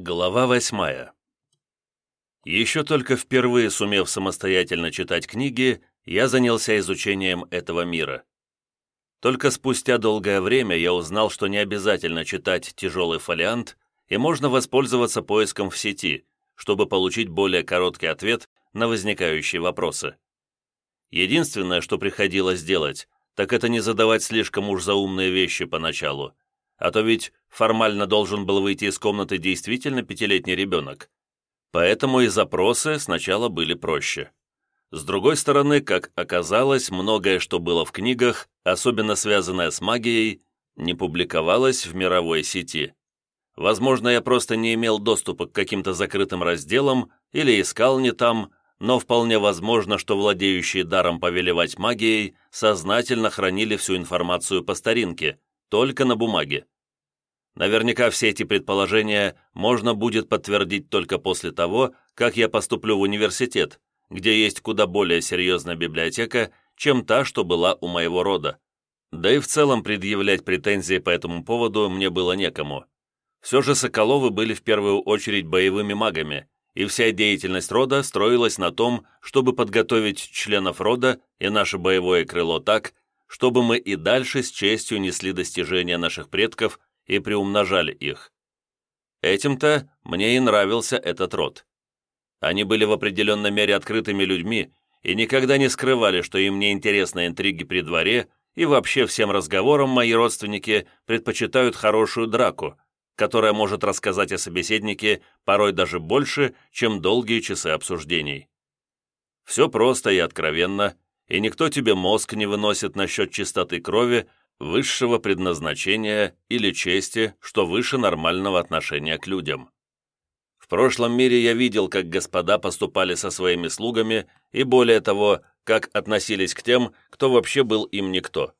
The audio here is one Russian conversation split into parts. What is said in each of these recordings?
Глава восьмая. Еще только впервые сумев самостоятельно читать книги, я занялся изучением этого мира. Только спустя долгое время я узнал, что не обязательно читать тяжелый фолиант, и можно воспользоваться поиском в сети, чтобы получить более короткий ответ на возникающие вопросы. Единственное, что приходилось делать, так это не задавать слишком уж заумные вещи поначалу, а то ведь формально должен был выйти из комнаты действительно пятилетний ребенок. Поэтому и запросы сначала были проще. С другой стороны, как оказалось, многое, что было в книгах, особенно связанное с магией, не публиковалось в мировой сети. Возможно, я просто не имел доступа к каким-то закрытым разделам или искал не там, но вполне возможно, что владеющие даром повелевать магией сознательно хранили всю информацию по старинке, только на бумаге. Наверняка все эти предположения можно будет подтвердить только после того, как я поступлю в университет, где есть куда более серьезная библиотека, чем та, что была у моего рода. Да и в целом предъявлять претензии по этому поводу мне было некому. Все же Соколовы были в первую очередь боевыми магами, и вся деятельность рода строилась на том, чтобы подготовить членов рода и наше боевое крыло так, чтобы мы и дальше с честью несли достижения наших предков и приумножали их. Этим-то мне и нравился этот род. Они были в определенной мере открытыми людьми и никогда не скрывали, что им не интересны интриги при дворе, и вообще всем разговорам мои родственники предпочитают хорошую драку, которая может рассказать о собеседнике порой даже больше, чем долгие часы обсуждений. Все просто и откровенно, и никто тебе мозг не выносит насчет чистоты крови, высшего предназначения или чести, что выше нормального отношения к людям. В прошлом мире я видел, как господа поступали со своими слугами и, более того, как относились к тем, кто вообще был им никто.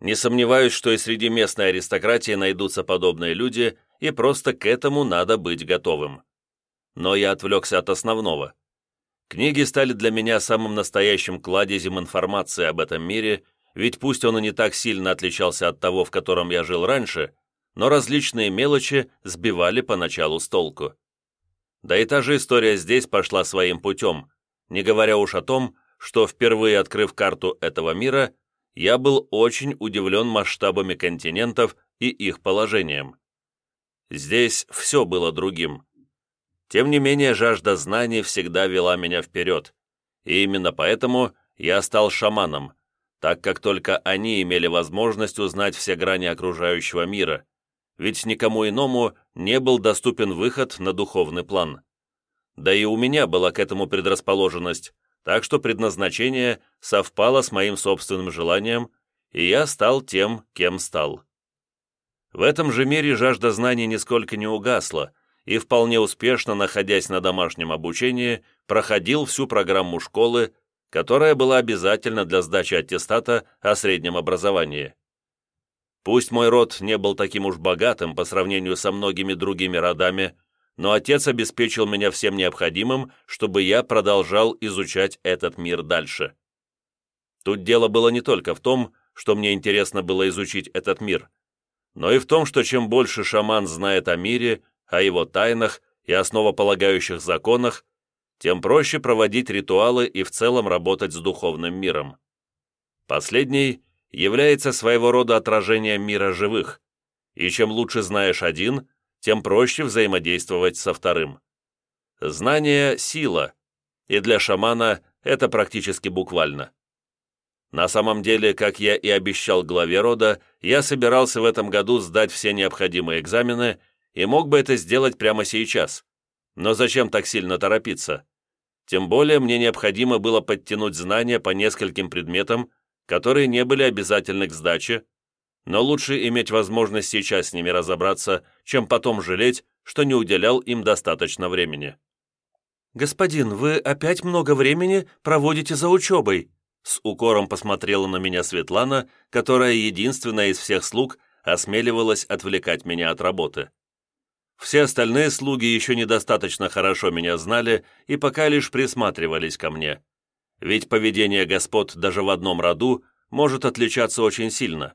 Не сомневаюсь, что и среди местной аристократии найдутся подобные люди, и просто к этому надо быть готовым. Но я отвлекся от основного. Книги стали для меня самым настоящим кладезем информации об этом мире, ведь пусть он и не так сильно отличался от того, в котором я жил раньше, но различные мелочи сбивали поначалу с толку. Да и та же история здесь пошла своим путем, не говоря уж о том, что, впервые открыв карту этого мира, я был очень удивлен масштабами континентов и их положением. Здесь все было другим. Тем не менее, жажда знаний всегда вела меня вперед, и именно поэтому я стал шаманом, так как только они имели возможность узнать все грани окружающего мира, ведь никому иному не был доступен выход на духовный план. Да и у меня была к этому предрасположенность, так что предназначение совпало с моим собственным желанием, и я стал тем, кем стал. В этом же мире жажда знаний нисколько не угасла, и вполне успешно, находясь на домашнем обучении, проходил всю программу школы, которая была обязательна для сдачи аттестата о среднем образовании. Пусть мой род не был таким уж богатым по сравнению со многими другими родами, но отец обеспечил меня всем необходимым, чтобы я продолжал изучать этот мир дальше. Тут дело было не только в том, что мне интересно было изучить этот мир, но и в том, что чем больше шаман знает о мире, о его тайнах и основополагающих законах, тем проще проводить ритуалы и в целом работать с духовным миром. Последний является своего рода отражением мира живых, и чем лучше знаешь один, тем проще взаимодействовать со вторым. Знание – сила, и для шамана это практически буквально. На самом деле, как я и обещал главе рода, я собирался в этом году сдать все необходимые экзамены и мог бы это сделать прямо сейчас. Но зачем так сильно торопиться? Тем более мне необходимо было подтянуть знания по нескольким предметам, которые не были обязательны к сдаче, но лучше иметь возможность сейчас с ними разобраться, чем потом жалеть, что не уделял им достаточно времени. «Господин, вы опять много времени проводите за учебой?» С укором посмотрела на меня Светлана, которая единственная из всех слуг осмеливалась отвлекать меня от работы. Все остальные слуги еще недостаточно хорошо меня знали и пока лишь присматривались ко мне. Ведь поведение господ даже в одном роду может отличаться очень сильно.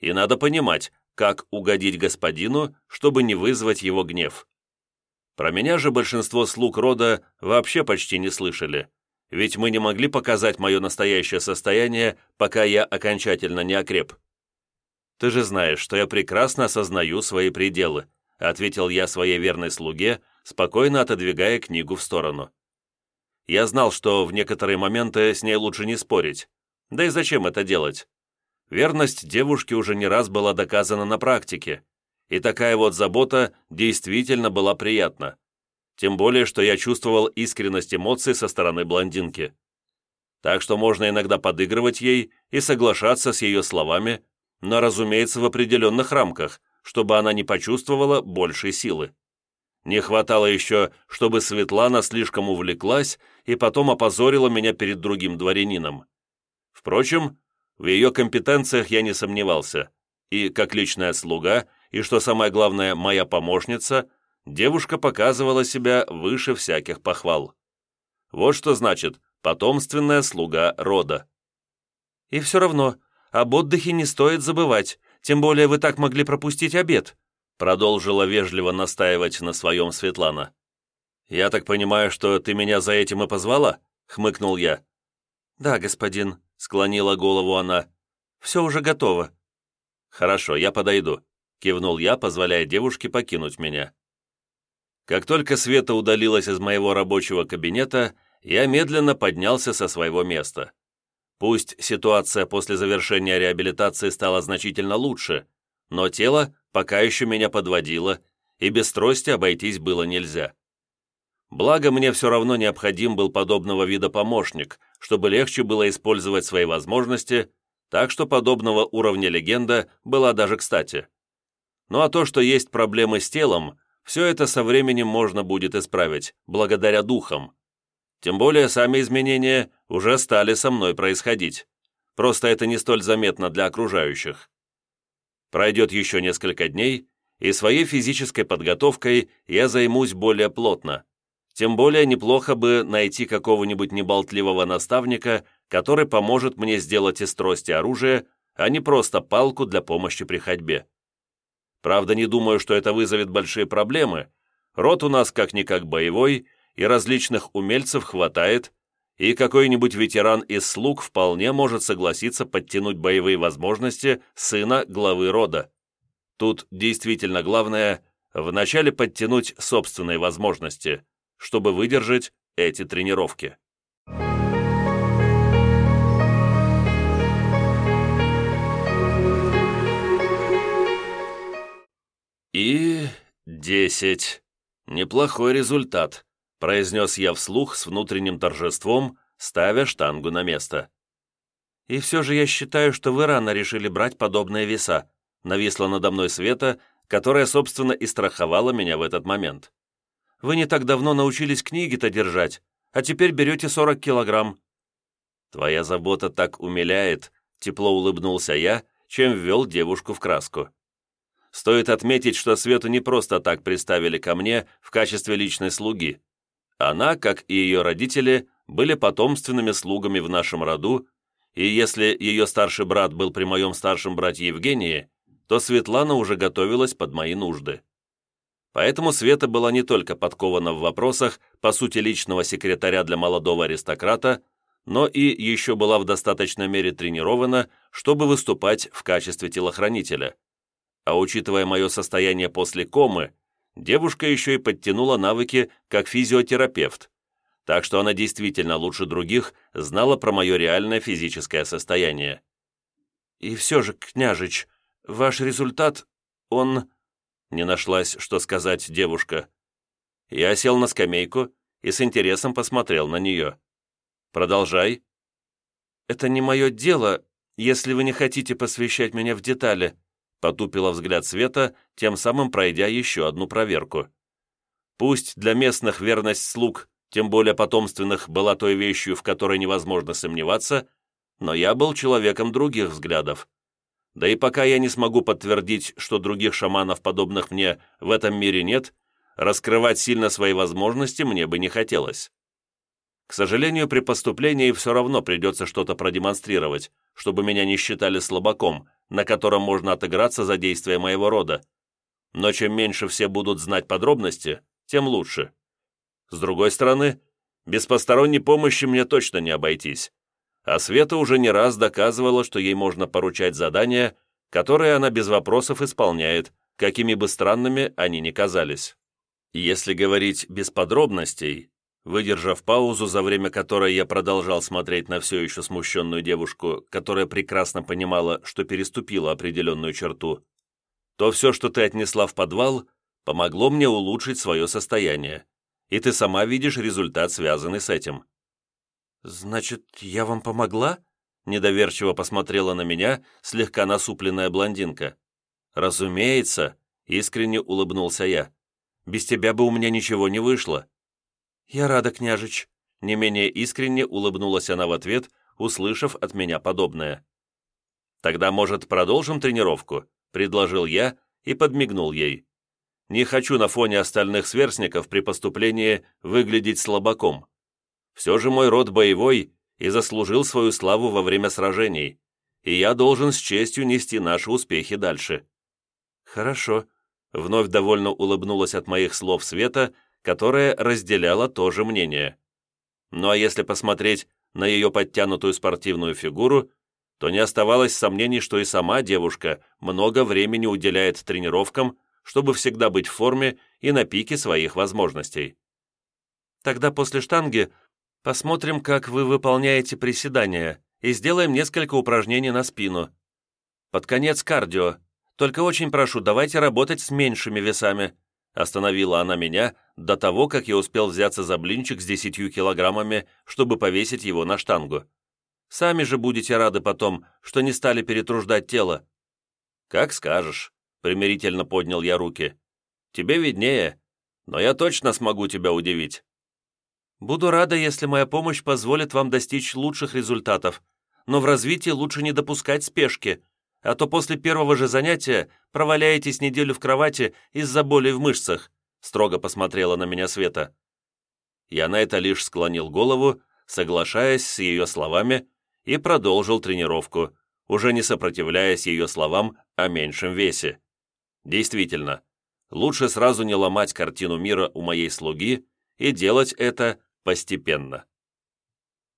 И надо понимать, как угодить господину, чтобы не вызвать его гнев. Про меня же большинство слуг рода вообще почти не слышали, ведь мы не могли показать мое настоящее состояние, пока я окончательно не окреп. «Ты же знаешь, что я прекрасно осознаю свои пределы», ответил я своей верной слуге, спокойно отодвигая книгу в сторону. Я знал, что в некоторые моменты с ней лучше не спорить. Да и зачем это делать? Верность девушки уже не раз была доказана на практике, и такая вот забота действительно была приятна. Тем более, что я чувствовал искренность эмоций со стороны блондинки. Так что можно иногда подыгрывать ей и соглашаться с ее словами, но, разумеется, в определенных рамках, чтобы она не почувствовала большей силы. Не хватало еще, чтобы Светлана слишком увлеклась и потом опозорила меня перед другим дворянином. Впрочем, в ее компетенциях я не сомневался, и как личная слуга, и, что самое главное, моя помощница, девушка показывала себя выше всяких похвал. Вот что значит потомственная слуга рода. «И все равно, об отдыхе не стоит забывать, тем более вы так могли пропустить обед», продолжила вежливо настаивать на своем Светлана. «Я так понимаю, что ты меня за этим и позвала?» — хмыкнул я. «Да, господин», — склонила голову она. «Все уже готово». «Хорошо, я подойду», — кивнул я, позволяя девушке покинуть меня. Как только Света удалилась из моего рабочего кабинета, я медленно поднялся со своего места. Пусть ситуация после завершения реабилитации стала значительно лучше, но тело пока еще меня подводило, и без трости обойтись было нельзя. Благо, мне все равно необходим был подобного вида помощник, чтобы легче было использовать свои возможности, так что подобного уровня легенда была даже кстати. Ну а то, что есть проблемы с телом, все это со временем можно будет исправить, благодаря духам. Тем более сами изменения уже стали со мной происходить. Просто это не столь заметно для окружающих. Пройдет еще несколько дней, и своей физической подготовкой я займусь более плотно. Тем более неплохо бы найти какого-нибудь неболтливого наставника, который поможет мне сделать из трости оружие, а не просто палку для помощи при ходьбе. Правда, не думаю, что это вызовет большие проблемы. Рот у нас как-никак боевой, и различных умельцев хватает, и какой-нибудь ветеран из слуг вполне может согласиться подтянуть боевые возможности сына главы рода. Тут действительно главное вначале подтянуть собственные возможности, чтобы выдержать эти тренировки. И десять. Неплохой результат произнес я вслух с внутренним торжеством, ставя штангу на место. «И все же я считаю, что вы рано решили брать подобные веса», нависла надо мной Света, которая, собственно, и страховала меня в этот момент. «Вы не так давно научились книги-то держать, а теперь берете 40 килограмм». «Твоя забота так умиляет», — тепло улыбнулся я, чем ввел девушку в краску. Стоит отметить, что Свету не просто так приставили ко мне в качестве личной слуги. Она, как и ее родители, были потомственными слугами в нашем роду, и если ее старший брат был при моем старшем брате Евгении, то Светлана уже готовилась под мои нужды. Поэтому Света была не только подкована в вопросах, по сути, личного секретаря для молодого аристократа, но и еще была в достаточной мере тренирована, чтобы выступать в качестве телохранителя. А учитывая мое состояние после комы, девушка еще и подтянула навыки как физиотерапевт, так что она действительно лучше других знала про мое реальное физическое состояние. «И все же, княжич, ваш результат, он...» Не нашлась, что сказать девушка. Я сел на скамейку и с интересом посмотрел на нее. «Продолжай». «Это не мое дело, если вы не хотите посвящать меня в детали», потупила взгляд Света, тем самым пройдя еще одну проверку. Пусть для местных верность слуг, тем более потомственных, была той вещью, в которой невозможно сомневаться, но я был человеком других взглядов. Да и пока я не смогу подтвердить, что других шаманов, подобных мне, в этом мире нет, раскрывать сильно свои возможности мне бы не хотелось. К сожалению, при поступлении все равно придется что-то продемонстрировать, чтобы меня не считали слабаком, на котором можно отыграться за действия моего рода. Но чем меньше все будут знать подробности, тем лучше. С другой стороны, без посторонней помощи мне точно не обойтись. А Света уже не раз доказывала, что ей можно поручать задания, которые она без вопросов исполняет, какими бы странными они ни казались. Если говорить без подробностей, выдержав паузу, за время которой я продолжал смотреть на все еще смущенную девушку, которая прекрасно понимала, что переступила определенную черту, то все, что ты отнесла в подвал, помогло мне улучшить свое состояние, и ты сама видишь результат, связанный с этим». «Значит, я вам помогла?» Недоверчиво посмотрела на меня слегка насупленная блондинка. «Разумеется», — искренне улыбнулся я. «Без тебя бы у меня ничего не вышло». «Я рада, княжич», — не менее искренне улыбнулась она в ответ, услышав от меня подобное. «Тогда, может, продолжим тренировку?» — предложил я и подмигнул ей. Не хочу на фоне остальных сверстников при поступлении выглядеть слабаком. Все же мой род боевой и заслужил свою славу во время сражений, и я должен с честью нести наши успехи дальше». «Хорошо», — вновь довольно улыбнулась от моих слов Света, которая разделяла то же мнение. Ну а если посмотреть на ее подтянутую спортивную фигуру, то не оставалось сомнений, что и сама девушка много времени уделяет тренировкам чтобы всегда быть в форме и на пике своих возможностей. Тогда после штанги посмотрим, как вы выполняете приседания, и сделаем несколько упражнений на спину. Под конец кардио. Только очень прошу, давайте работать с меньшими весами. Остановила она меня до того, как я успел взяться за блинчик с десятью килограммами, чтобы повесить его на штангу. Сами же будете рады потом, что не стали перетруждать тело. Как скажешь примирительно поднял я руки. «Тебе виднее, но я точно смогу тебя удивить». «Буду рада, если моя помощь позволит вам достичь лучших результатов, но в развитии лучше не допускать спешки, а то после первого же занятия проваляетесь неделю в кровати из-за боли в мышцах», строго посмотрела на меня Света. Я на это лишь склонил голову, соглашаясь с ее словами, и продолжил тренировку, уже не сопротивляясь ее словам о меньшем весе. Действительно, лучше сразу не ломать картину мира у моей слуги и делать это постепенно.